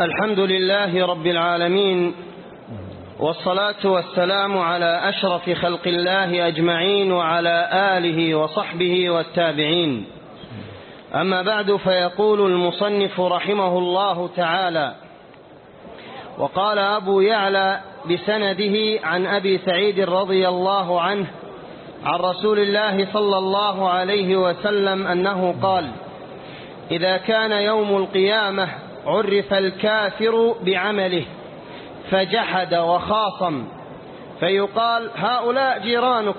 الحمد لله رب العالمين والصلاة والسلام على أشرف خلق الله أجمعين وعلى آله وصحبه والتابعين. أما بعد فيقول المصنف رحمه الله تعالى وقال أبو يعلى بسنده عن أبي سعيد رضي الله عنه عن رسول الله صلى الله عليه وسلم أنه قال إذا كان يوم القيامة عرف الكافر بعمله فجحد وخاصم فيقال هؤلاء جيرانك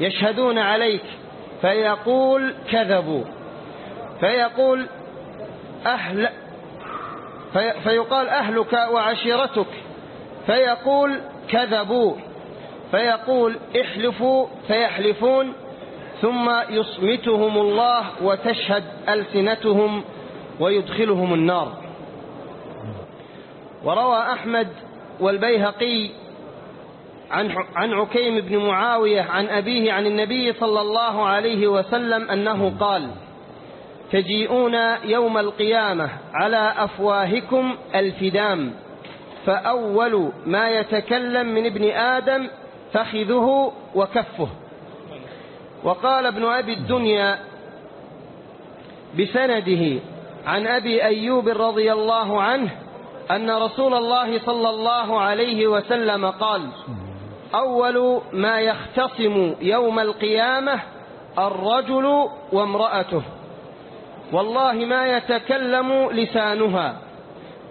يشهدون عليك. فيقول كذبوا. فيقول أهل في فيقال أهلك وعشيرتك. فيقول كذبوا. فيقول احلفوا. فيحلفون ثم يصمتهم الله وتشهد ألسنتهم ويدخلهم النار. وروى أحمد والبيهقي عن عن عكيم بن معاوية عن أبيه عن النبي صلى الله عليه وسلم أنه قال تجيئون يوم القيامة على أفواهكم الفدام فأول ما يتكلم من ابن آدم فخذه وكفه. وقال ابن أبي الدنيا بسنده عن أبي أيوب رضي الله عنه أن رسول الله صلى الله عليه وسلم قال أول ما يختصم يوم القيامة الرجل وامرأته. والله ما يتكلم لسانها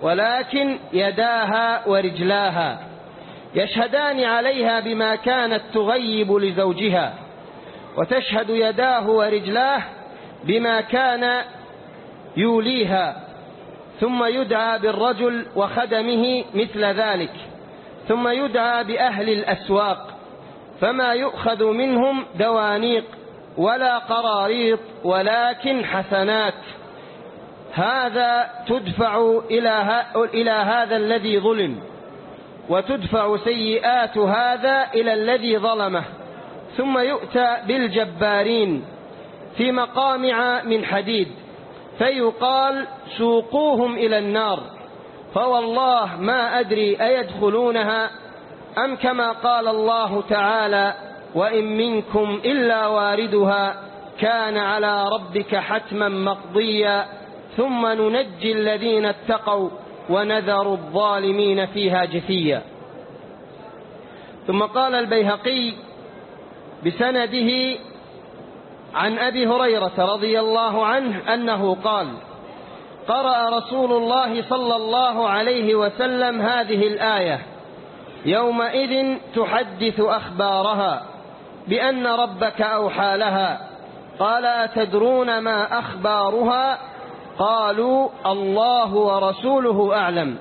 ولكن يداها ورجلاها. يشهدان عليها بما كانت تغيب لزوجها وتشهد يداه ورجلاه بما كان يوليها. ثم يدعى بالرجل وخدمه مثل ذلك. ثم يدعى بأهل الأسواق. فما يؤخذ منهم دوانيق ولا قراريط ولكن حسنات. هذا تدفع إلى, إلى هذا الذي ظلم. وتدفع سيئات هذا إلى الذي ظلمه. ثم يؤتى بالجبارين في مقامع من حديد. فيقال سوقوهم إلى النار. فوالله ما أدري أيدخلونها أم كما قال الله تعالى وإن منكم إلا واردها كان على ربك حتما مقضيا ثم ننجي الذين اتقوا ونذر الظالمين فيها جثيا. ثم قال البيهقي بسنده عن أبي هريرة رضي الله عنه أنه قال قرأ رسول الله صلى الله عليه وسلم هذه الآية يومئذ تحدث أخبارها بأن ربك أوحى لها. قال أتدرون ما أخبارها؟ قالوا الله ورسوله أعلم.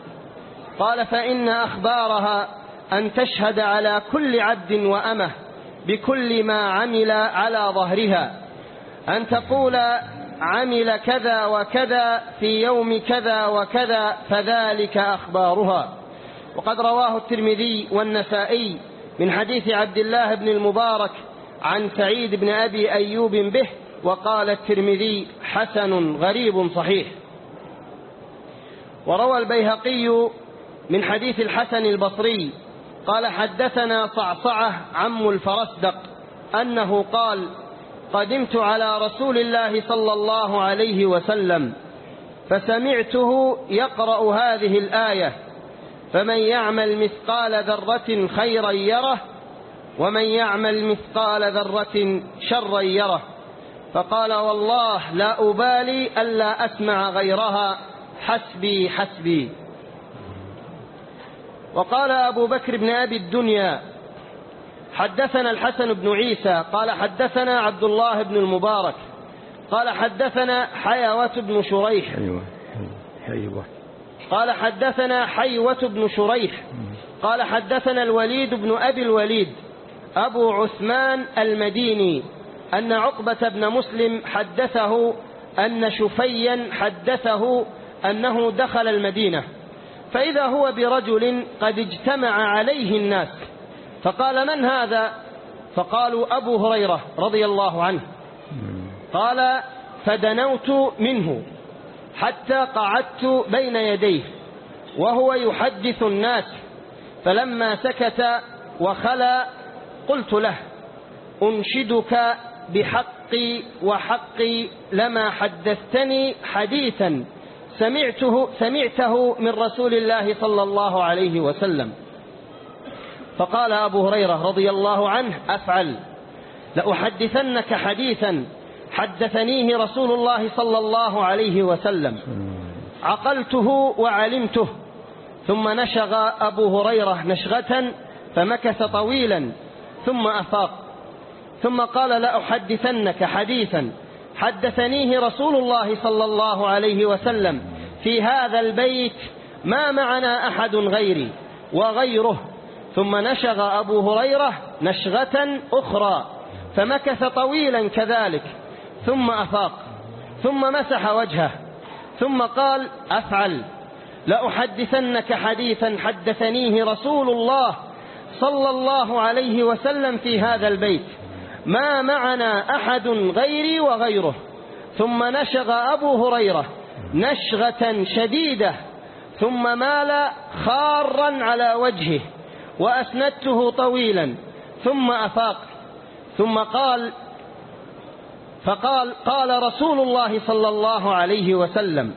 قال فإن أخبارها أن تشهد على كل عبد وأمة بكل ما عمل على ظهرها. أن تقول عمل كذا وكذا في يوم كذا وكذا فذلك أخبارها. وقد رواه الترمذي والنسائي من حديث عبد الله بن المبارك عن سعيد بن أبي أيوب به وقال الترمذي حسن غريب صحيح. وروى البيهقي من حديث الحسن البصري قال حدثنا صعصعة عم الفرسدق أنه قال قدمت على رسول الله صلى الله عليه وسلم فسمعته يقرأ هذه الآية فمن يعمل مثقال ذرة خيرا يره ومن يعمل مثقال ذرة شرا يره. فقال والله لا أبالي ألا أسمع غيرها حسبي حسبي. وقال أبو بكر بن أبي الدنيا حدثنا الحسن بن عيسى قال حدثنا عبد الله بن المبارك قال حدثنا حيوة بن شريح. أيوة. حيوة. قال حدثنا حيوة بن شريح قال حدثنا الوليد بن أبي الوليد أبو عثمان المديني أن عقبة بن مسلم حدثه أن شفيا حدثه أنه دخل المدينة فإذا هو برجل قد اجتمع عليه الناس. فقال من هذا؟ فقالوا أبو هريرة رضي الله عنه. قال فدنوت منه حتى قعدت بين يديه وهو يحدث الناس فلما سكت وخلى قلت له أنشدك بحقي وحقي لما حدثتني حديثا سمعته, سمعته من رسول الله صلى الله عليه وسلم. فقال أبو هريرة رضي الله عنه أفعل. لأحدثنك حديثا حدثنيه رسول الله صلى الله عليه وسلم. عقلته وعلمته. ثم نشغ أبو هريرة نشغة فمكث طويلا ثم أفاق. ثم قال لأحدثنك حديثا حدثنيه رسول الله صلى الله عليه وسلم في هذا البيت ما معنا أحد غيري وغيره. ثم نشغ أبو هريرة نشغة أخرى فمكث طويلا كذلك ثم أفاق ثم مسح وجهه ثم قال أفعل لأحدثنك حديثا حدثنيه رسول الله صلى الله عليه وسلم في هذا البيت ما معنا أحد غيري وغيره. ثم نشغ أبو هريرة نشغة شديدة ثم مال خارا على وجهه. وأسندته طويلا ثم أفاق ثم قال فقال قال رسول الله صلى الله عليه وسلم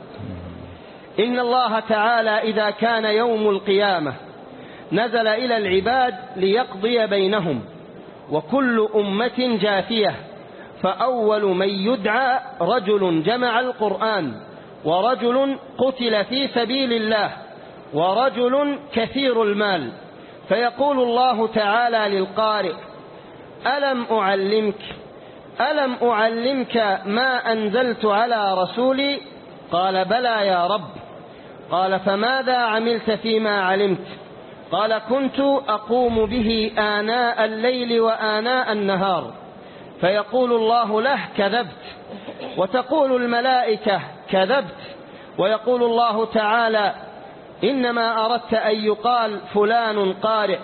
إن الله تعالى إذا كان يوم القيامة نزل إلى العباد ليقضي بينهم وكل أمة جاثية فأول من يدعى رجل جمع القرآن ورجل قتل في سبيل الله ورجل كثير المال. فيقول الله تعالى للقارئ ألم أعلمك؟ ألم أعلمك ما أنزلت على رسولي؟ قال بلى يا رب. قال فماذا عملت فيما علمت؟ قال كنت أقوم به آناء الليل وآناء النهار. فيقول الله له كذبت وتقول الملائكة كذبت ويقول الله تعالى إنما أردت أن يقال فلان قارئ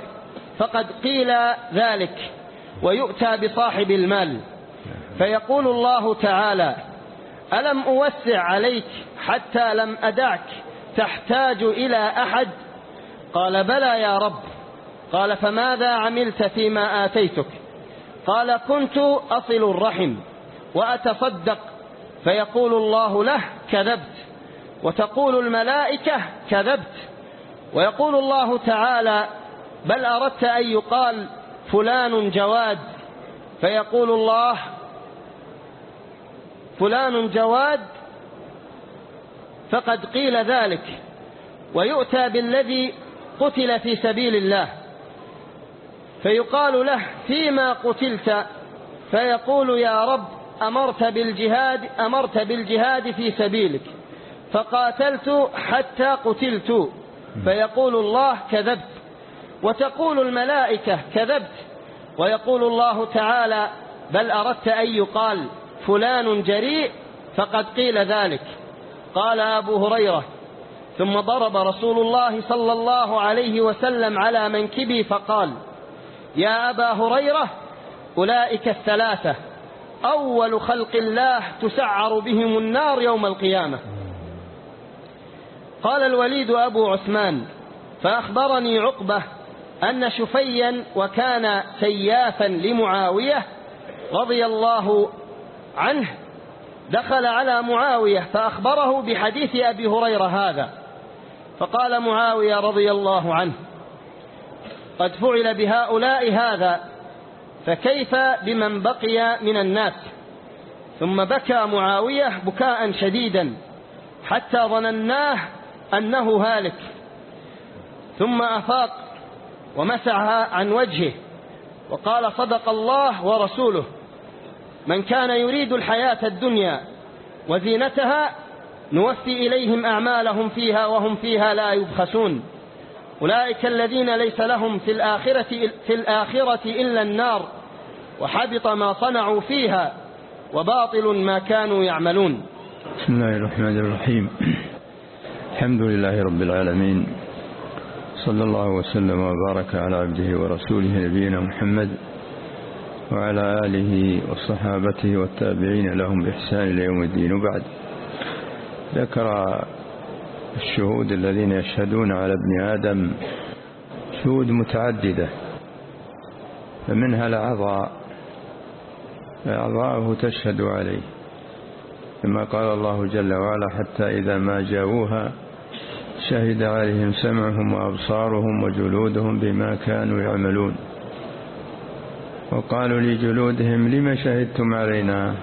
فقد قيل ذلك ويؤتى بصاحب المال. فيقول الله تعالى ألم أوسع عليك حتى لم أدعك تحتاج إلى أحد؟ قال بلى يا رب. قال فماذا عملت فيما آتيتك؟ قال كنت أصل الرحم وأتصدق. فيقول الله له كذبت. وتقول الملائكة كذبت. ويقول الله تعالى بل أردت أن يقال فلان جواد. فيقول الله فلان جواد فقد قيل ذلك. ويؤتى بالذي قتل في سبيل الله. فيقال له فيما قتلت؟ فيقول يا رب أمرت بالجهاد أمرت بالجهاد في سبيلك. فقاتلت حتى قتلت. فيقول الله كذبت. وتقول الملائكة كذبت. ويقول الله تعالى بل أردت أن يقال فلان جريء فقد قيل ذلك. قال أبو هريرة ثم ضرب رسول الله صلى الله عليه وسلم على منكبي فقال يا أبا هريرة أولئك الثلاثة أول خلق الله تسعر بهم النار يوم القيامة. قال الوليد أبو عثمان فأخبرني عقبة أن شفيا وكان سيافا لمعاوية رضي الله عنه دخل على معاوية فأخبره بحديث أبي هريرة هذا. فقال معاوية رضي الله عنه قد فعل بهؤلاء هذا فكيف بمن بقي من الناس؟ ثم بكى معاوية بكاء شديدا حتى ظنناه أنه هالك ثم أفاق ومسعها عن وجهه وقال صدق الله ورسوله من كان يريد الحياة الدنيا وزينتها نوفي إليهم أعمالهم فيها وهم فيها لا يبخسون. أولئك الذين ليس لهم في الآخرة, في الآخرة إلا النار وحبط ما صنعوا فيها وباطل ما كانوا يعملون. بسم الله الرحمن الرحيم. الحمد لله رب العالمين. صلى الله وسلم وبارك على عبده ورسوله نبينا محمد وعلى آله وصحابته والتابعين لهم بإحسان إلى يوم الدين. وبعد ذكر الشهود الذين يشهدون على ابن آدم شهود متعددة فمنها الأعضاء أعضاءه تشهد عليه كما قال الله جل وعلا حتى إذا ما جاءوها شهد عليهم سمعهم وأبصارهم وجلودهم بما كانوا يعملون. وقالوا لجلودهم لم شهدتم علينا؟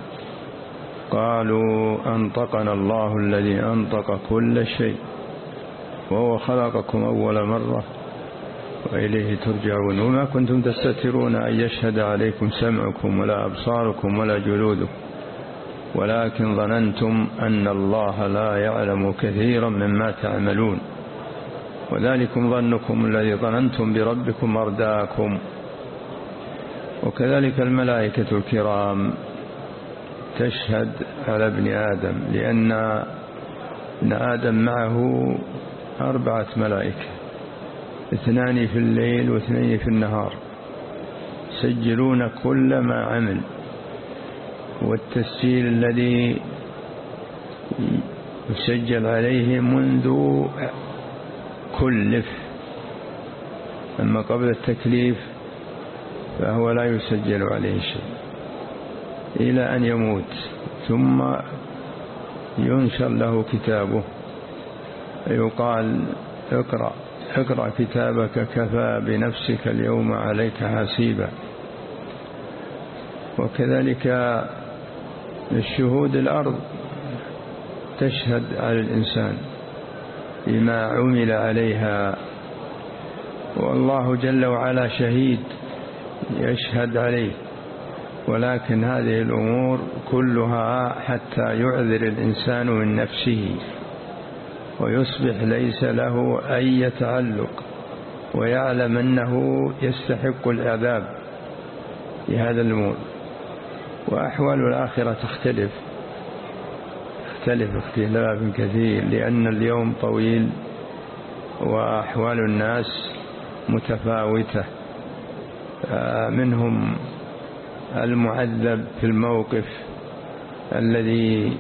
قالوا أنطقنا الله الذي أنطق كل شيء وهو خلقكم أول مرة وإليه ترجعون. وما كنتم تستترون أن يشهد عليكم سمعكم ولا أبصاركم ولا جلودكم. ولكن ظننتم أن الله لا يعلم كثيرا مما تعملون. وذلكم ظنكم الذي ظننتم بربكم أرداكم. وكذلك الملائكة الكرام تشهد على ابن آدم لأن ابن آدم معه أربعة ملائكة اثنان في الليل واثنين في النهار. يسجلون كل ما عمل. والتسجيل الذي يسجل عليه منذ كلف أما قبل التكليف فهو لا يسجل عليه شيء إلى أن يموت ثم ينشر له كتابه يقال اقرأ اقرأ كتابك كفى بنفسك اليوم عليك حسيبا. وكذلك الشهود الأرض تشهد على الإنسان بما عمل عليها. والله جل وعلا شهيد يشهد عليه. ولكن هذه الأمور كلها حتى يعذر الإنسان من نفسه ويصبح ليس له أي تعلق ويعلم أنه يستحق العذاب بهذا الأمور. وأحوال الآخرة تختلف. تختلف اختلاف كثير لأن اليوم طويل وأحوال الناس متفاوتة. منهم المعذب في الموقف الذي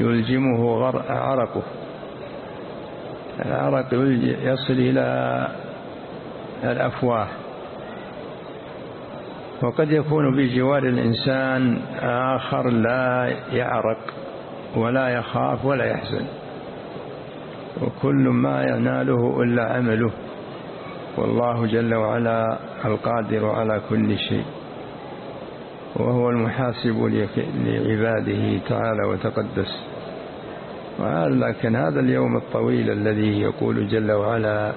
يلجمه عرقه. العرق يصل إلى الأفواه. وقد يكون بجوار الإنسان آخر لا يعرق ولا يخاف ولا يحزن. وكل ما يناله إلا عمله. والله جل وعلا القادر على كل شيء. وهو المحاسب لعباده تعالى وتقدس. لكن هذا اليوم الطويل الذي يقول جل وعلا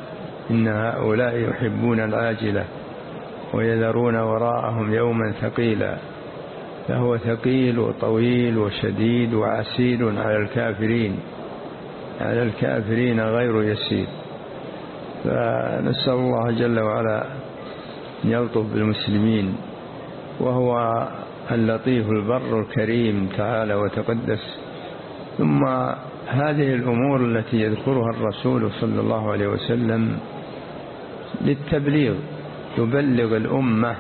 إن هؤلاء يحبون العاجلة. ويذرون وراءهم يوما ثقيلا. فهو ثقيل وطويل وشديد وعسير على الكافرين على الكافرين غير يسير. فنسأل الله جل وعلا أن يلطف بالمسلمين. وهو اللطيف البر الكريم تعالى وتقدس. ثم هذه الأمور التي يذكرها الرسول صلى الله عليه وسلم للتبليغ. يبلغ الأمة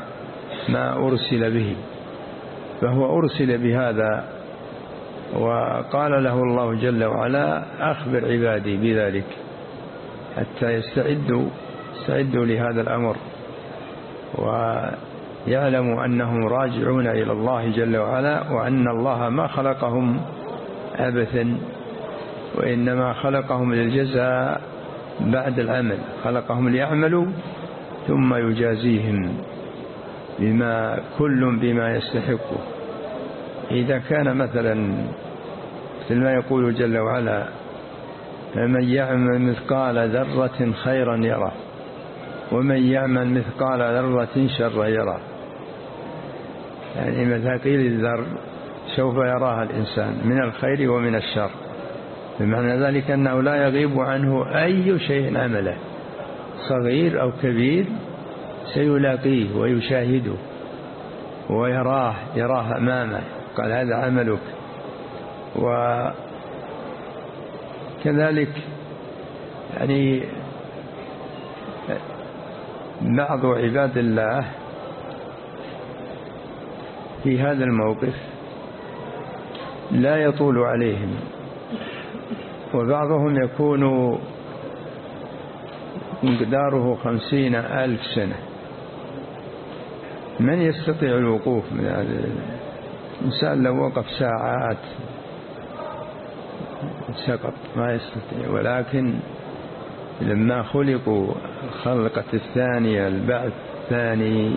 ما أرسل به فهو أرسل بهذا وقال له الله جل وعلا أخبر عبادي بذلك حتى يستعدوا يستعدوا لهذا الأمر. ويعلموا أنهم راجعون إلى الله جل وعلا وأن الله ما خلقهم عبثا وإنما خلقهم للجزاء بعد العمل خلقهم ليعملوا ثم يجازيهم بما كل بما يستحقه إذا كان مثلا مثل ما يقول جل وعلا فمن يعمل مثقال ذرة خيرا يره ومن يعمل مثقال ذرة شرا يره يعني مثاقيل الذر سوف يراها الإنسان من الخير ومن الشر. بمعنى ذلك أنه لا يغيب عنه أي شيء عمله. صغير أو كبير سيلاقيه ويشاهده ويراه يراه أمامه قال هذا عملك. وكذلك يعني بعض عباد الله في هذا الموقف لا يطول عليهم وبعضهم يكون مقداره خمسين ألف سنة. من يستطيع الوقوف من هذا الإنسان لو وقف ساعات سقط ما يستطيع. ولكن لما خلقوا الخلقة الثانية البعث الثاني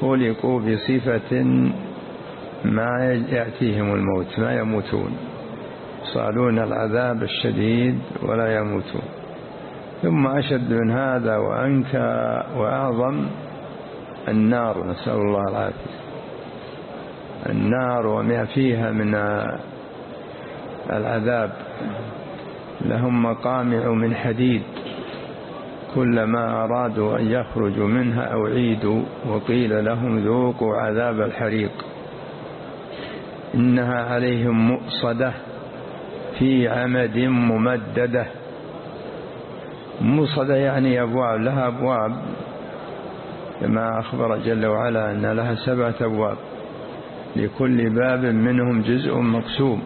خلقوا بصفة ما يأتيهم الموت ما يموتون. يصالون العذاب الشديد ولا يموتون. ثم أشد من هذا وأنكى وأعظم النار نسأل الله العافية. النار وما فيها من العذاب. لهم مقامع من حديد. كلما أرادوا أن يخرجوا منها أعيدوا وقيل لهم ذوقوا عذاب الحريق. إنها عليهم مؤصدة في عمد ممددة. مؤصدة يعني أبواب لها أبواب كما أخبر جل وعلا أن لها سبعة أبواب. لكل باب منهم جزء مقسوم.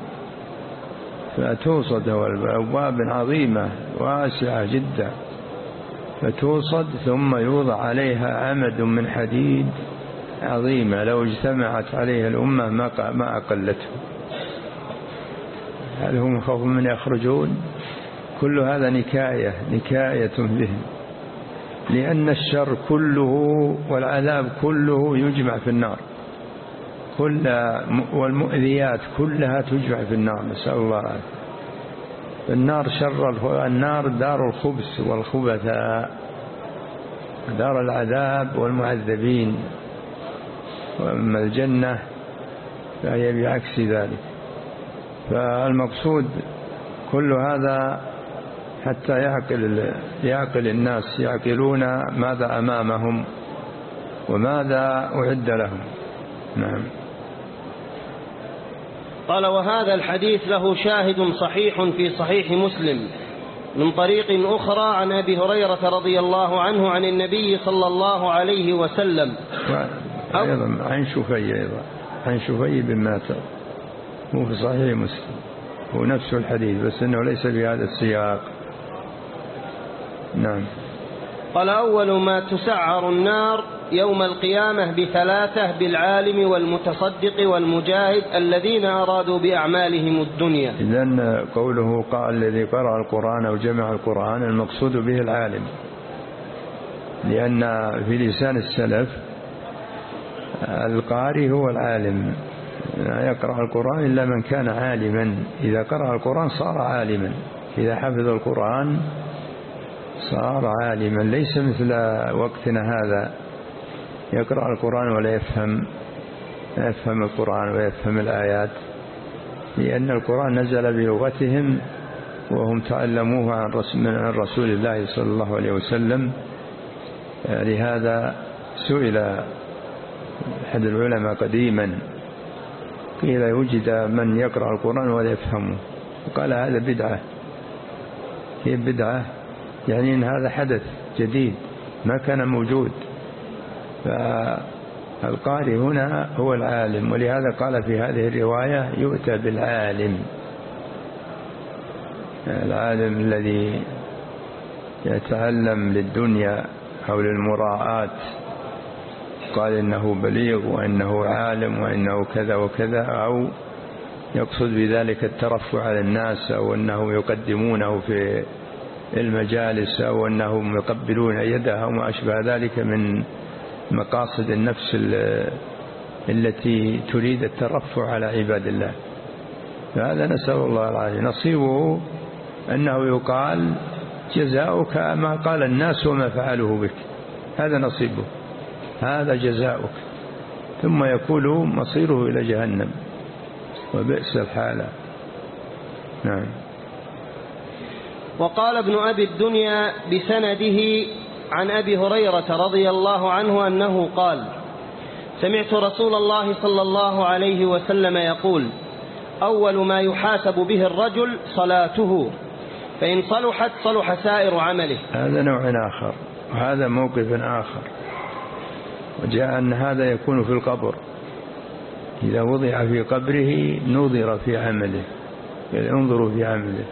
فتوصد أبواب عظيمة واسعة جدا. فتوصد ثم يوضع عليها عمد من حديد عظيمة لو اجتمعت عليها الأمة ما أقلته هل هم خوف من يخرجون؟ كل هذا نكاية نكاية بهم لأن الشر كله والعذاب كله يجمع في النار. كل والمؤذيات كلها تجمع في النار نسأل الله العافية. النار شر النار دار الخبث والخبثاء دار العذاب والمعذبين. وأما الجنة فهي بعكس ذلك. فالمقصود كل هذا حتى يعقل يعقل الناس يعقلون ماذا أمامهم وماذا أعد لهم. نعم. قال وهذا الحديث له شاهد صحيح في صحيح مسلم من طريق أخرى عن أبي هريرة رضي الله عنه عن النبي صلى الله عليه وسلم. أيضا عن شفي أيضا عن شفي بن ماتر. هو في صحيح مسلم. هو نفس الحديث بس أنه ليس بهذا السياق. نعم. قال أول ما تسعر النار يوم القيامة بثلاثة بالعالم والمتصدق والمجاهد الذين أرادوا بأعمالهم الدنيا. إذن قوله قال الذي قرأ القرآن أو جمع القرآن المقصود به العالم. لأن في لسان السلف القارئ هو العالم. لا يقرأ القرآن إلا من كان عالما. إذا قرأ القرآن صار عالما. إذا حفظ القرآن صار عالما. ليس مثل وقتنا هذا. يقرأ القرآن ولا يفهم لا يفهم القرآن ويفهم الآيات لأن القرآن نزل بلغتهم وهم تعلموه عن رسول الله صلى الله عليه وسلم. لهذا سئل أحد العلماء قديما قيل وجد من يقرأ القرآن ولا يفهمه. قال هذا بدعة. هي بدعة يعني إن هذا حدث جديد ما كان موجود. فالقارئ هنا هو العالم ولهذا قال في هذه الرواية يؤتى بالعالم. العالم الذي يتعلم للدنيا أو للمراءات قال إنه بليغ وإنه عالم وإنه كذا وكذا أو يقصد بذلك الترفع على الناس أو أنه يقدمونه في المجالس أو أنهم يقبلون يده وما أشبه ذلك من مقاصد النفس التي تريد الترفع على عباد الله. فهذا نسأل الله العافية. نصيبه أنه يقال جزاؤك ما قال الناس وما فعلوه بك. هذا نصيبه. هذا جزاؤك. ثم يكون مصيره إلى جهنم. وبئس الحالة. نعم. وقال ابن أبي الدنيا بسنده عن أبي هريرة رضي الله عنه أنه قال سمعت رسول الله صلى الله عليه وسلم يقول أول ما يحاسب به الرجل صلاته فإن صلحت صلح سائر عمله. هذا نوع آخر وهذا موقف آخر. وجاء أن هذا يكون في القبر. إذا وضع في قبره نظر في عمله انظروا في عمله.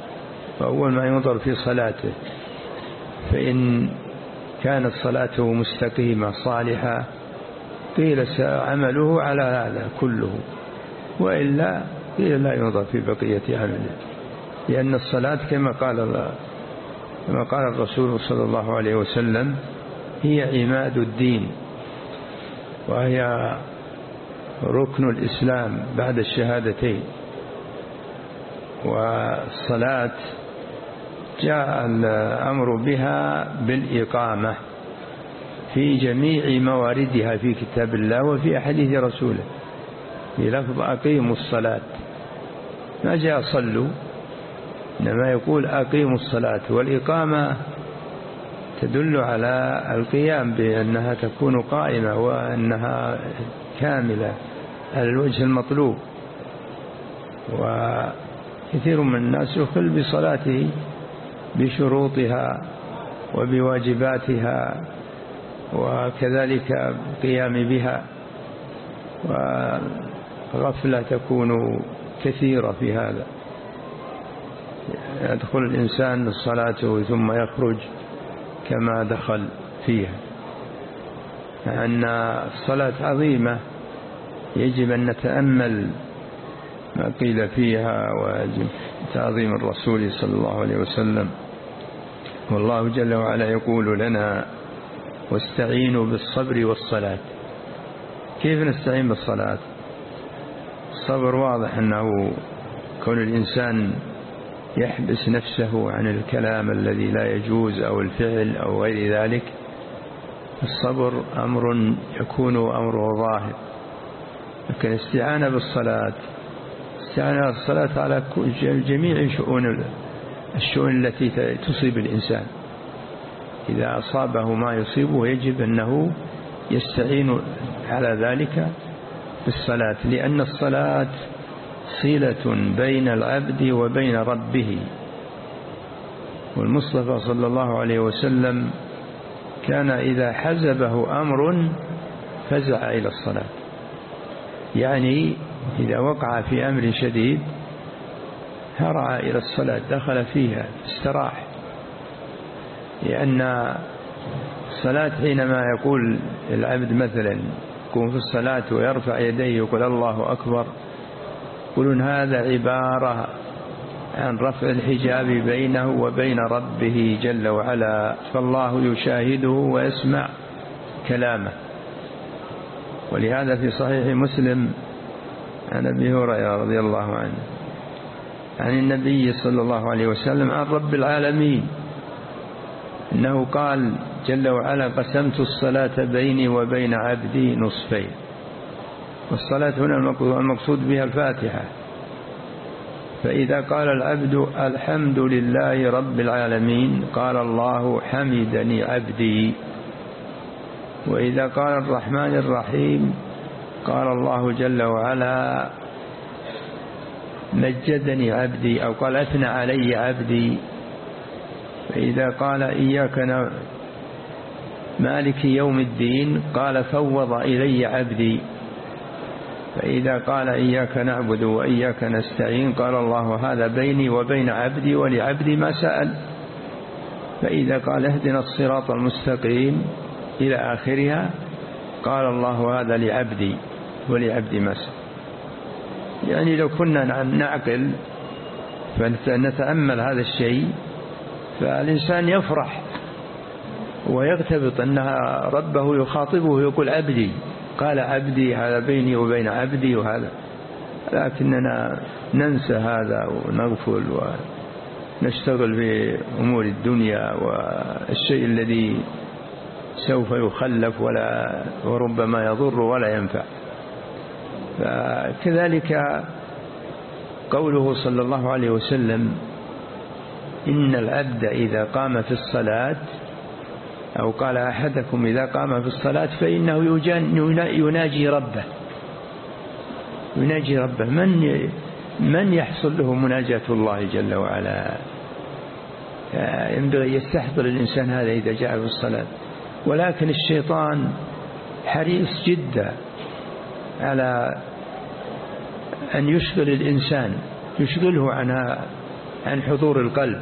فأول ما ينظر في صلاته فإن كانت صلاته مستقيمة صالحة قيل عمله على هذا كله. وإلا قيل لا ينظر في بقية عمله. لأن الصلاة كما قال الله كما قال الرسول صلى الله عليه وسلم هي عماد الدين وهي ركن الإسلام بعد الشهادتين. والصلاة جاء الأمر بها بالإقامة في جميع مواردها في كتاب الله وفي أحاديث رسوله. في لفظ أقيموا الصلاة. ما جاء صلوا إنما يقول أقيموا الصلاة والإقامة تدل على القيام بأنها تكون قائمة وأنها كاملة على الوجه المطلوب. وكثير من الناس يخل بصلاته بشروطها وبواجباتها وكذلك القيام بها وغفلة تكون كثيرة في هذا. يدخل الإنسان الصلاة ثم يخرج كما دخل فيها. أن الصلاة عظيمة يجب أن نتأمل ما قيل فيها وتعظيم الرسول صلى الله عليه وسلم. والله جل وعلا يقول لنا واستعينوا بالصبر والصلاة. كيف نستعين بالصلاة؟ الصبر واضح أنه كون الإنسان يحبس نفسه عن الكلام الذي لا يجوز أو الفعل أو غير ذلك الصبر أمر يكون أمره ظاهر. لكن الاستعانة بالصلاة استعانة بالصلاة على جميع شؤون الشؤون التي تصيب الإنسان. إذا أصابه ما يصيبه يجب أنه يستعين على ذلك بالصلاة لأن الصلاة صلة بين العبد وبين ربه. والمصطفى صلى الله عليه وسلم كان إذا حزبه أمر فزع إلى الصلاة. يعني إذا وقع في أمر شديد هرع إلى الصلاة دخل فيها استراح لأن الصلاة حينما يقول العبد مثلا يكون في الصلاة ويرفع يديه ويقول الله أكبر يقولون هذا عبارة عن رفع الحجاب بينه وبين ربه جل وعلا فالله يشاهده ويسمع كلامه. ولهذا في صحيح مسلم عن أبي هريرة رضي الله عنه عن النبي صلى الله عليه وسلم عن رب العالمين. إنه قال جل وعلا قسمت الصلاة بيني وبين عبدي نصفين والصلاة هنا المقصود بها الفاتحة. فإذا قال العبد الحمد لله رب العالمين قال الله حمدني عبدي وإذا قال الرحمن الرحيم قال الله جل وعلا مجدني عبدي أو قال أثنى علي عبدي. فإذا قال إياك مالك يوم الدين قال فوض إلي عبدي. فإذا قال إياك نعبد وإياك نستعين قال الله هذا بيني وبين عبدي ولعبدي ما سأل. فإذا قال اهدنا الصراط المستقيم إلى آخرها قال الله هذا لعبدي ولعبدي ما سأل. يعني لو كنا نعقل فنتأمل هذا الشيء فالإنسان يفرح ويغتبط أنها ربه يخاطبه ويقول عبدي قال عبدي هذا بيني وبين عبدي وهذا. لكننا ننسى هذا ونغفل ونشتغل في أمور الدنيا والشيء الذي سوف يخلف ولا وربما يضر ولا ينفع. فكذلك قوله صلى الله عليه وسلم إن العبد إذا قام في الصلاة أو قال أحدكم إذا قام في الصلاة فإنه يناجي ربه. يناجي ربه. من من يحصل له مناجاة الله جل وعلا؟ ينبغي يستحضر الإنسان هذا إذا جاء في الصلاة. ولكن الشيطان حريص جدا على أن يشغل الإنسان يشغله عن عن حضور القلب.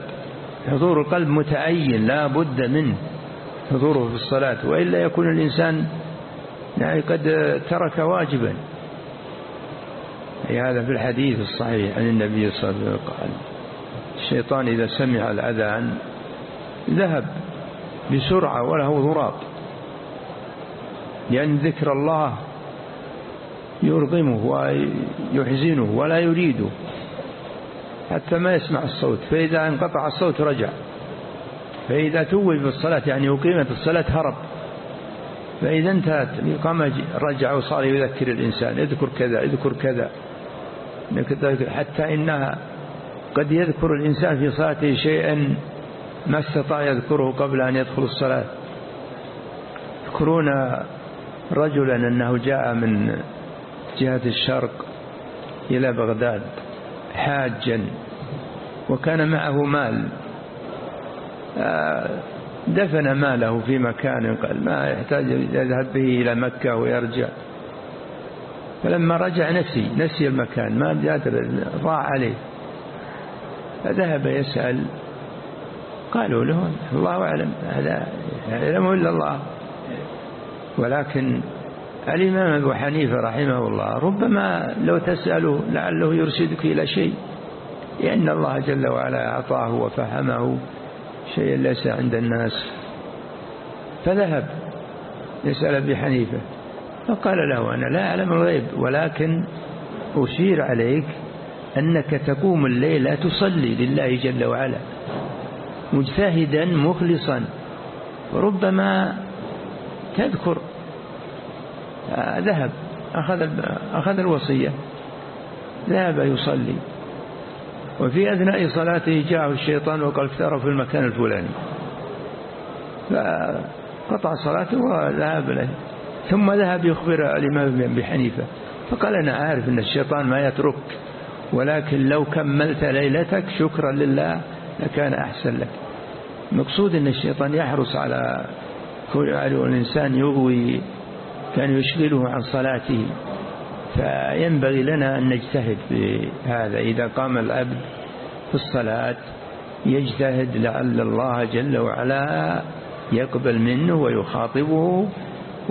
حضور القلب متعين لا بد منه حضوره في الصلاة وإلا يكون الإنسان يعني قد ترك واجبا. هذا في الحديث الصحيح عن النبي صلى الله عليه وسلم. قال الشيطان إذا سمع الأذان ذهب بسرعة وله ضراب لأن ذكر الله يرغمه ويحزنه ولا يريده حتى ما يسمع الصوت فإذا انقطع الصوت رجع. فإذا توب بالصلاة يعني أقيمت الصلاة هرب. فإذا انتهت الإقامة رجع وصار يذكر الإنسان اذكر كذا اذكر كذا. حتى إنها قد يذكر الإنسان في صلاته شيئا ما استطاع يذكره قبل أن يدخل الصلاة. يذكرون رجلا أنه جاء من جهة الشرق إلى بغداد حاجا وكان معه مال. آه، دفن ماله في مكان قال ما يحتاج يذهب به إلى مكة ويرجع. فلما رجع نسي نسي المكان ما جادر ضاع عليه. فذهب يسأل قالوا له الله أعلم هذا يعلمه إلا الله. ولكن الإمام أبو حنيفة رحمه الله ربما لو تسأله لعله يرشدك إلى شيء لأن الله جل وعلا أعطاه وفهمه شيئا ليس عند الناس. فذهب يسأل أبي حنيفة فقال له أنا لا أعلم الغيب ولكن أشير عليك أنك تقوم الليل تصلي لله جل وعلا مجتهدا مخلصا وربما تذكر ذهب. أخذ أخذ الوصية. ذهب يصلي. وفي أثناء صلاته جاءه الشيطان وقال افترى في المكان الفلاني. فقطع صلاته وذهب له ثم ذهب يخبر الإمام أبي حنيفة. فقال أنا عارف أن الشيطان ما يترك ولكن لو كملت ليلتك شكرا لله لكان أحسن لك. مقصود أن الشيطان يحرص على كل الإنسان يغوي كان يشغله عن صلاته. فينبغي لنا أن نجتهد في هذا. إذا قام العبد في الصلاة يجتهد لعل الله جل وعلا يقبل منه ويخاطبه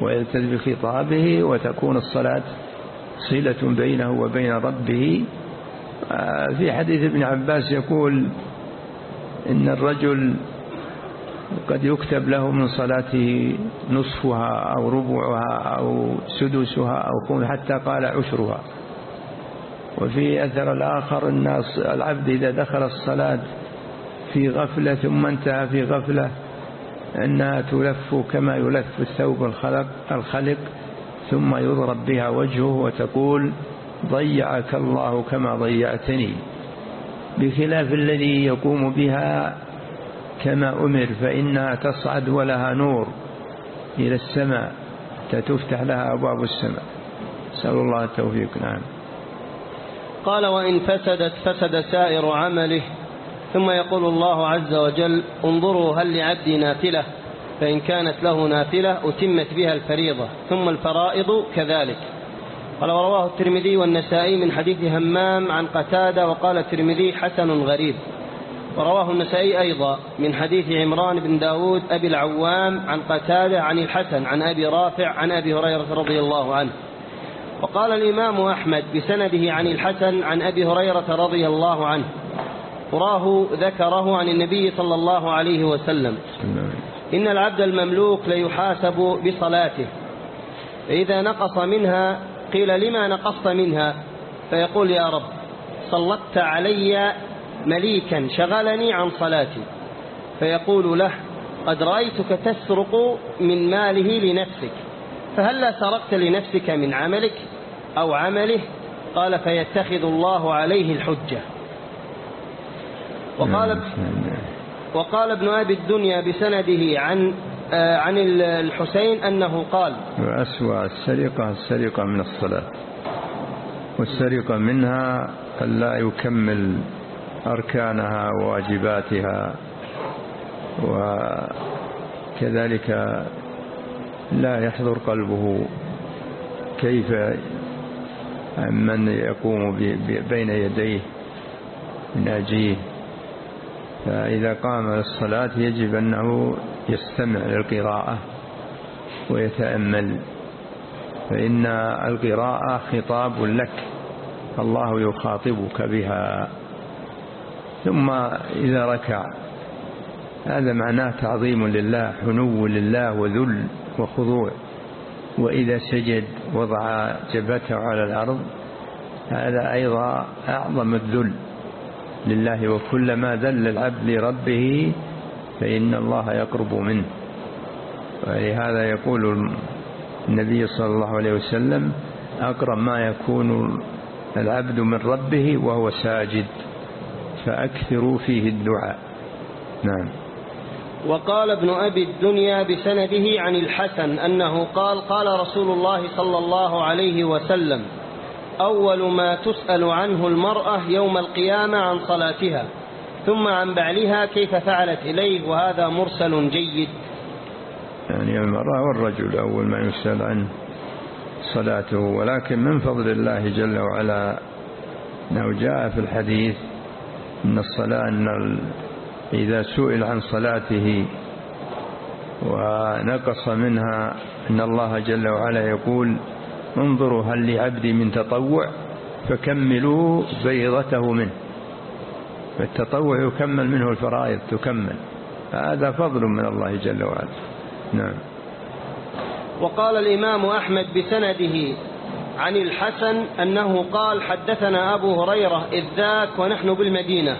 ويلتزم بخطابه وتكون الصلاة صلة بينه وبين ربه. في حديث ابن عباس يقول إن الرجل قد يكتب له من صلاته نصفها أو ربعها أو سدسها أو حتى قال عشرها. وفي أثر الآخر الناس العبد إذا دخل الصلاة في غفلة ثم انتهى في غفلة أنها تلف كما يلف الثوب الخلق, الخلق ثم يضرب بها وجهه وتقول ضيعك الله كما ضيعتني. بخلاف الذي يقوم بها كما أمر فإنها تصعد ولها نور إلى السماء تفتح لها أبواب السماء. نسأل الله التوفيق. نعم. قال وإن فسدت فسد سائر عمله. ثم يقول الله عز وجل انظروا هل لعبدي نافلة. فإن كانت له نافلة أتمت بها الفريضة. ثم الفرائض كذلك. قال ورواه الترمذي والنسائي من حديث همام عن قتادة وقال الترمذي حسن غريب. ورواه النسائي أيضا من حديث عمران بن داود أبي العوام عن قتادة عن الحسن عن أبي رافع عن أبي هريرة رضي الله عنه. وقال الإمام أحمد بسنده عن الحسن عن أبي هريرة رضي الله عنه. وراه ذكره عن النبي صلى الله عليه وسلم. إن العبد المملوك ليحاسب بصلاته. فإذا نقص منها قيل لما نقصت منها؟ فيقول يا رب سلطت علي مليكا شغلني عن صلاتي. فيقول له قد رأيتك تسرق من ماله لنفسك فهلا سرقت لنفسك من عملك أو عمله؟ قال فيتخذ الله عليه الحجة. وقال نعم، نعم. وقال ابن أبي الدنيا بسنده عن آه، عن الحسين أنه قال وأسوأ السرقة السرقة من الصلاة والسرقة منها أن لا يكمل أركانها وواجباتها وكذلك لا يحضر قلبه كيف من يقوم بين يديه ناجيه فإذا قام للصلاة يجب أنه يستمع للقراءة ويتأمل فإن القراءة خطاب لك الله يخاطبك بها. ثم إذا ركع. هذا معناه تعظيم لله حنو لله وذل وخضوع. وإذا سجد وضع جبهته على الأرض هذا أيضا أعظم الذل لله. وكلما ذل العبد لربه فإن الله يقرب منه. ولهذا يقول النبي صلى الله عليه وسلم أقرب ما يكون العبد من ربه وهو ساجد. فأكثروا فيه الدعاء. نعم. وقال ابن أبي الدنيا بسنده عن الحسن أنه قال قال رسول الله صلى الله عليه وسلم أول ما تسأل عنه المرأة يوم القيامة عن صلاتها ثم عن بعلها كيف فعلت إليه وهذا مرسل جيد. يعني المرأة والرجل أول ما يسأل عن صلاته ولكن من فضل الله جل وعلا أنه جاء في الحديث أن الصلاة أن إذا سئل عن صلاته ونقص منها أن الله جل وعلا يقول انظروا هل لعبدي من تطوع فكملوا بيضته منه. فالتطوع يكمل منه الفرائض تكمل. هذا فضل من الله جل وعلا. نعم. وقال الإمام أحمد بسنده عن الحسن أنه قال حدثنا أبو هريرة إذ ذاك ونحن بالمدينة.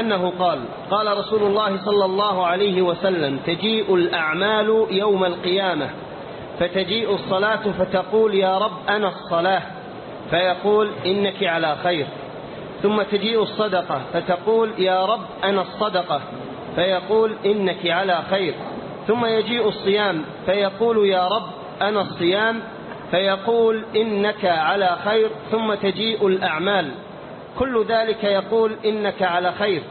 أنه قال قال رسول الله صلى الله عليه وسلم تجيء الأعمال يوم القيامة. فتجيء الصلاة فتقول يا رب أنا الصلاة. فيقول إنك على خير. ثم تجيء الصدقة فتقول يا رب أنا الصدقة. فيقول إنك على خير. ثم يجيء الصيام فيقول يا رب أنا الصيام. فيقول إنك على خير ثم تجيء الأعمال. كل ذلك يقول إنك على خير.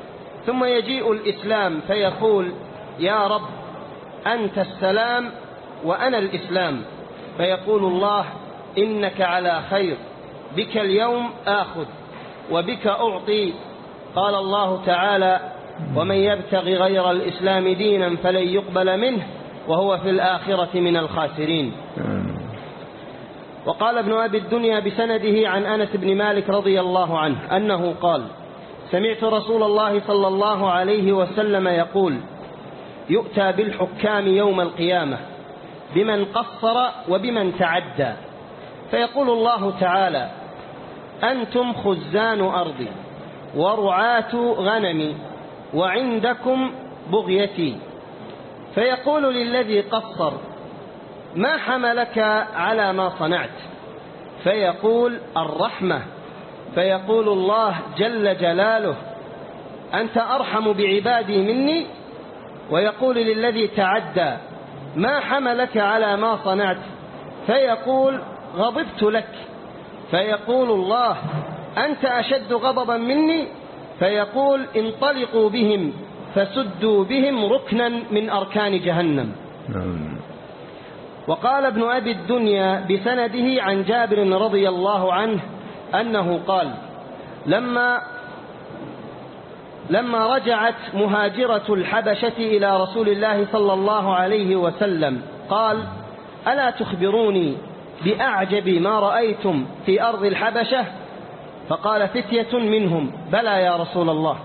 ثم يجيء الإسلام فيقول يا رب أنت السلام وأنا الإسلام. فيقول الله إنك على خير بك اليوم آخذ وبك أعطي. قال الله تعالى ومن يبتغي غير الإسلام دينا فلن يقبل منه وهو في الآخرة من الخاسرين. وقال ابن أبي الدنيا بسنده عن أنس بن مالك رضي الله عنه أنه قال سمعت رسول الله صلى الله عليه وسلم يقول يؤتى بالحكام يوم القيامة بمن قصر وبمن تعدى. فيقول الله تعالى أنتم خزان أرضي ورعاة غنمي وعندكم بغيتي. فيقول للذي قصر ما حملك على ما صنعت؟ فيقول الرحمة فيقول الله جل جلاله أنت أرحم بعبادي مني؟ ويقول للذي تعدى ما حملك على ما صنعت؟ فيقول غضبت لك. فيقول الله أنت أشد غضبا مني؟ فيقول انطلقوا بهم فسدوا بهم ركنا من أركان جهنم. نعم. وقال ابن أبي الدنيا بسنده عن جابر رضي الله عنه أنه قال لما لما رجعت مهاجرة الحبشة إلى رسول الله صلى الله عليه وسلم قال ألا تخبروني بأعجب ما رأيتم في أرض الحبشة؟ فقال فتية منهم. بلى يا رسول الله.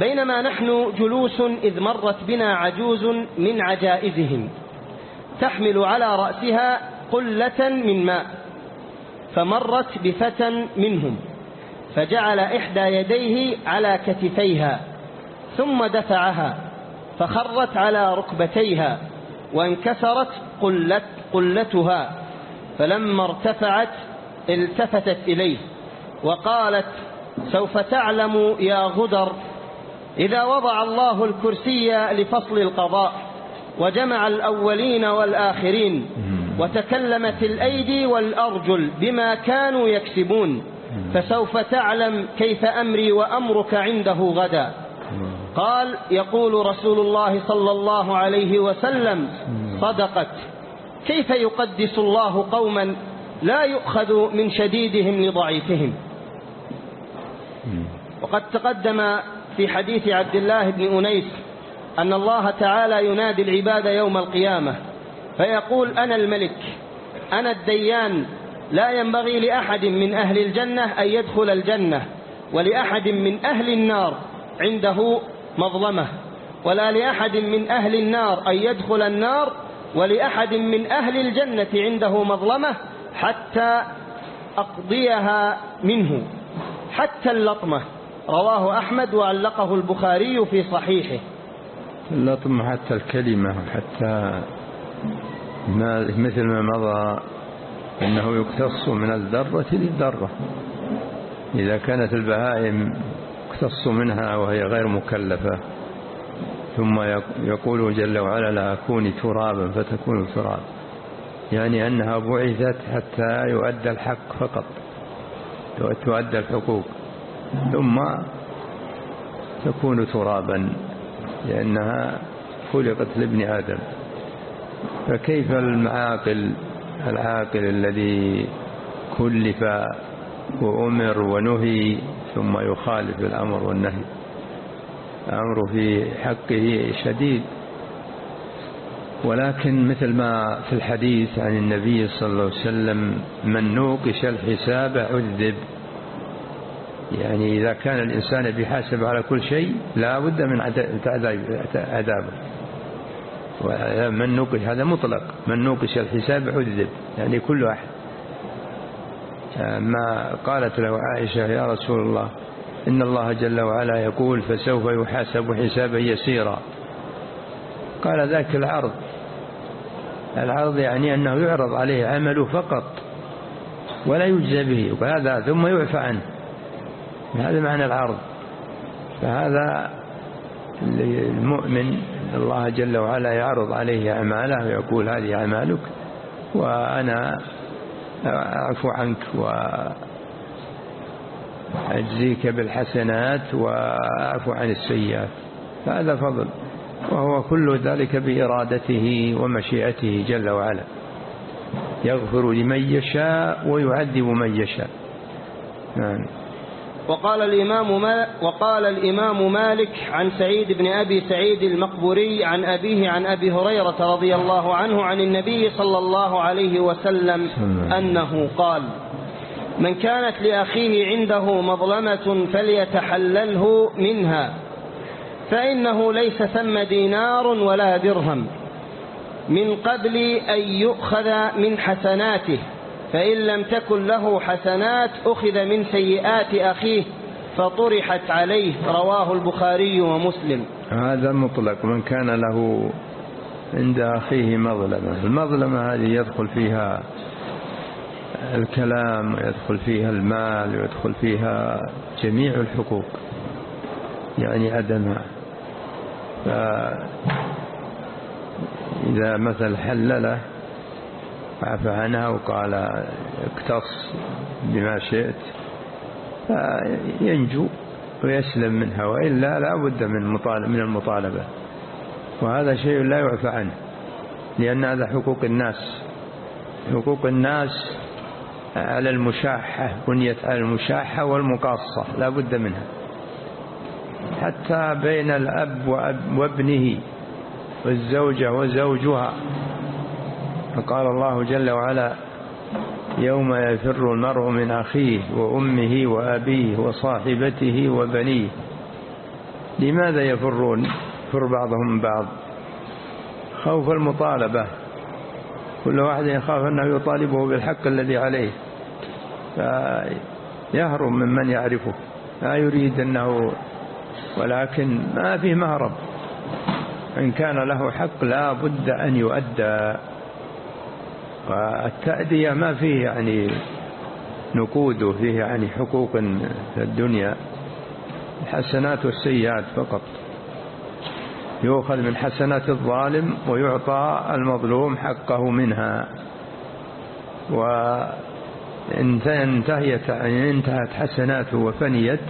بينما نحن جلوس إذ مرت بنا عجوز من عجائزهم. تحمل على رأسها قلة من ماء فمرت بفتى منهم فجعل إحدى يديه على كتفيها ثم دفعها فخرت على ركبتيها وانكسرت قلت قلتها فلما ارتفعت التفتت إليه وقالت سوف تعلم يا غدر إذا وضع الله الكرسي لفصل القضاء وجمع الأولين والآخرين وتكلمت الأيدي والأرجل بما كانوا يكسبون. فسوف تعلم كيف أمري وأمرك عنده غدا. قال يقول رسول الله صلى الله عليه وسلم صدقت. كيف يقدس الله قوما لا يؤخذ من شديدهم لضعيفهم؟ وقد تقدم في حديث عبد الله بن أنيس أن الله تعالى ينادي العباد يوم القيامة فيقول أنا الملك أنا الديان لا ينبغي لأحد من أهل الجنة أن يدخل الجنة ولأحد من أهل النار عنده مظلمة ولا لأحد من أهل النار أن يدخل النار ولأحد من أهل الجنة عنده مظلمة حتى أقضيها منه حتى اللطمة. رواه أحمد وعلقه البخاري في صحيحه. اللطمة حتى الكلمة حتى ما مثل ما مضى أنه يقتص من الذرة للذرة. إذا كانت البهائم يقتص منها وهي غير مكلفة ثم يقول جل وعلا لا كوني ترابا فتكون ترابا يعني أنها بعثت حتى يؤدى الحق فقط تؤدى الحقوق ثم تكون ترابا. لأنها خلقت لابن آدم. فكيف المعاقل العاقل الذي كلف وأمر ونهي ثم يخالف الأمر والنهي؟ الأمر في حقه شديد. ولكن مثل ما في الحديث عن النبي صلى الله عليه وسلم من نوقش الحساب عذب. يعني إذا كان الإنسان بيحاسب على كل شيء لا بد من عذابه من نوقش هذا مطلق. من نوقش الحساب عذب يعني كل واحد. ما قالت له عائشة يا رسول الله إن الله جل وعلا يقول فسوف يحاسب حسابا يسيرا. قال ذاك العرض. العرض يعني أنه يعرض عليه عمله فقط ولا يجزى به. وهذا ثم يعفى عنه. هذا معنى العرض. فهذا المؤمن الله جل وعلا يعرض عليه أعماله ويقول هذه أعمالك وأنا أعفو عنك وأجزيك بالحسنات وأعفو عن السيئات. هذا فضل. وهو كل ذلك بإرادته ومشيئته جل وعلا. يغفر لمن يشاء ويعذب من يشاء. نعم. وقال الإمام ما وقال الإمام مالك عن سعيد بن أبي سعيد المقبوري عن أبيه عن أبي هريرة رضي الله عنه عن النبي صلى الله عليه وسلم أنه قال من كانت لأخيه عنده مظلمة فليتحلله منها فإنه ليس ثم دينار ولا درهم من قبل أن يؤخذ من حسناته فإن لم تكن له حسنات أخذ من سيئات أخيه فطرحت عليه رواه البخاري ومسلم. هذا مطلق. من كان له عند أخيه مظلمة. المظلمة هذه يدخل فيها الكلام ويدخل فيها المال ويدخل فيها جميع الحقوق يعني عدمها فإذا مثل حلله عفى عنها وقال اقتص بما شئت. فينجو ويسلم منها وإلا لا بد من من المطالبة. وهذا شيء لا يعفى عنه لأن هذا حقوق الناس. حقوق الناس على المشاحة بنيت على المشاحة والمقاصة لا بد منها. حتى بين الأب وابنه والزوجة وزوجها. فقال الله جل وعلا يوم يفر المرء من أخيه وأمه وأبيه وصاحبته وبنيه. لماذا يفرون؟ يفر بعضهم من بعض. خوف المطالبة. كل واحد يخاف أنه يطالبه بالحق الذي عليه. فيهرب ممن يعرفه. لا يريد أنه ولكن ما فيه مهرب. إن كان له حق لا بد أن يؤدى. والتأدية ما فيه يعني نقود وفيه يعني حقوق في الدنيا الحسنات والسيئات فقط. يؤخذ من حسنات الظالم ويعطى المظلوم حقه منها. وإن انتهت حسناته وفنيت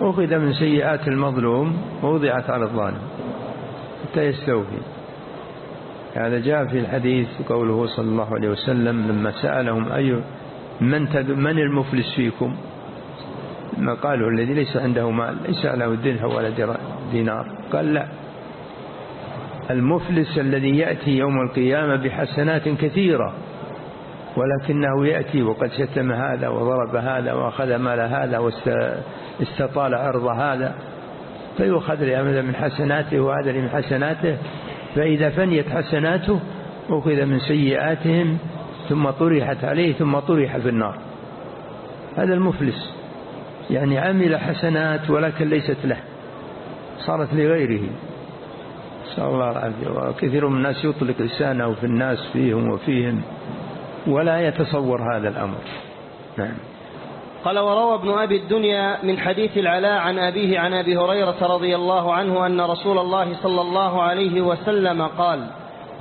أخذ من سيئات المظلوم ووضعت على الظالم. حتى يستوفي. هذا جاء في الحديث قوله صلى الله عليه وسلم لما سألهم أي من من المفلس فيكم؟ ما قالوا الذي ليس عنده مال ليس له درهم ولا دينار. قال لا. المفلس الذي يأتي يوم القيامة بحسنات كثيرة ولكنه يأتي وقد شتم هذا وضرب هذا وأخذ مال هذا واستطال عرض هذا فيؤخذ لهذا من حسناته وهذا من حسناته فإذا فنيت حسناته أخذ من سيئاتهم ثم طرحت عليه ثم طرح في النار. هذا المفلس. يعني عمل حسنات ولكن ليست له. صارت لغيره. نسأل الله العافية. وكثير من الناس يطلق لسانه في الناس فيهم وفيهم. ولا يتصور هذا الأمر. نعم. قال وروى ابن أبي الدنيا من حديث العلاء عن أبيه عن أبي هريرة رضي الله عنه أن رسول الله صلى الله عليه وسلم قال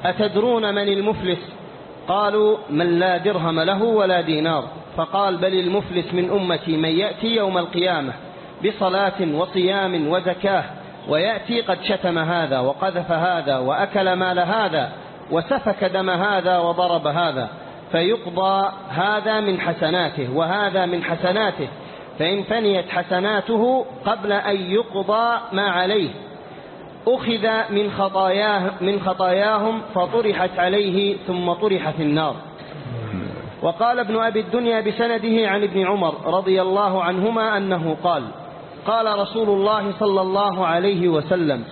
أتدرون من المفلس؟ قالوا من لا درهم له ولا دينار. فقال بل المفلس من أمتي من يأتي يوم القيامة بصلاة وصيام وزكاة ويأتي قد شتم هذا وقذف هذا وأكل مال هذا وسفك دم هذا وضرب هذا. فيقضى هذا من حسناته وهذا من حسناته فإن فنيت حسناته قبل أن يقضى ما عليه. أخذ من خطاياه من خطاياهم فطرحت عليه ثم طرح في النار. وقال ابن أبي الدنيا بسنده عن ابن عمر رضي الله عنهما أنه قال قال رسول الله صلى الله عليه وسلم.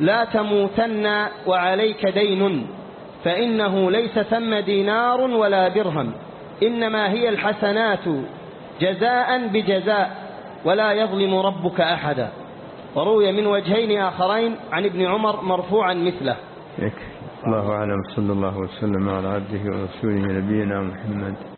لا تموتن وعليك دين. فإنه ليس ثم دينار ولا درهم إنما هي الحسنات جزاء بجزاء ولا يظلم ربك أحدا. وروي من وجهين آخرين عن ابن عمر مرفوعا مثله. الله أعلم. صلى الله وسلم على عبده ورسوله نبينا محمد.